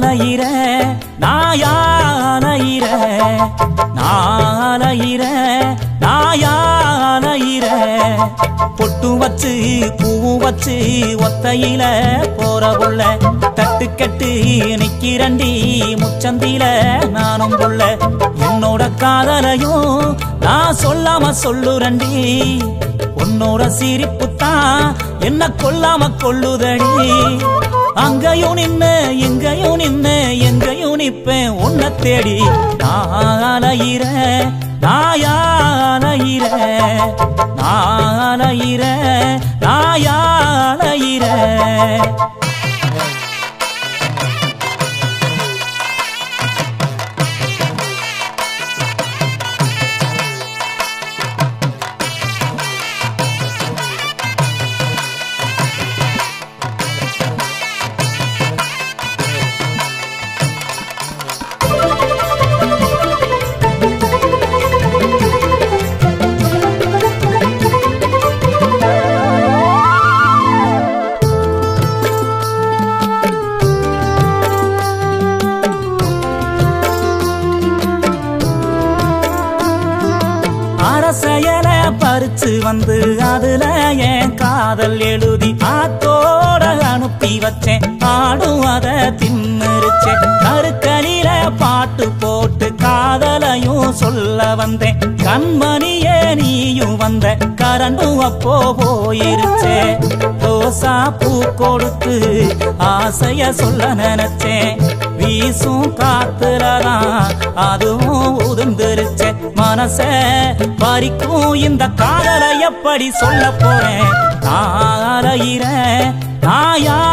நாளையிற நாயாலையிற நாளையிற நாயாலையிற பொட்டு வச்சு பூ வச்சு ஒத்தையில போற புள்ள தட்டு கட்டு நிக்கிறண்டி முச்சந்தில நானும் புள்ள என்னோட காதலையும் நான் சொல்லாம சொல்லுரண்டி உன்னோட சிரிப்பு தான் என்ன கொல்லாம கொள்ளுதடி? அங்கேயும் நின்னு எங்கேயும் நின்னு எங்கேயும் நிப்பேன் உன்னை தேடி. நாளையிற நாயாலையிற நாளையிற நாயாலையிற அரசையல பறிச்சு வந்து அதுல என் காதல் எழுதி ஆத்தோட அனுப்பி வச்சேன். ஆடும் அத தின்னுருச்சேன். கருக்கலில பாட்டு போட்டு காதலையும் சொல்ல வந்தேன். கண்மணியே நீயும் வந்த கரண்டும் அப்போ போயிருச்சே. தோசா பூ கொடுத்து ஆசைய சொல்ல நினைச்சேன். வீசும் காத்துலதான் அதுவும் உதிர்ந்துருச்ச. மனச பறிக்கும் இந்த காதலை எப்படி சொல்ல போறேன்? நாளையிற நாயாலையிற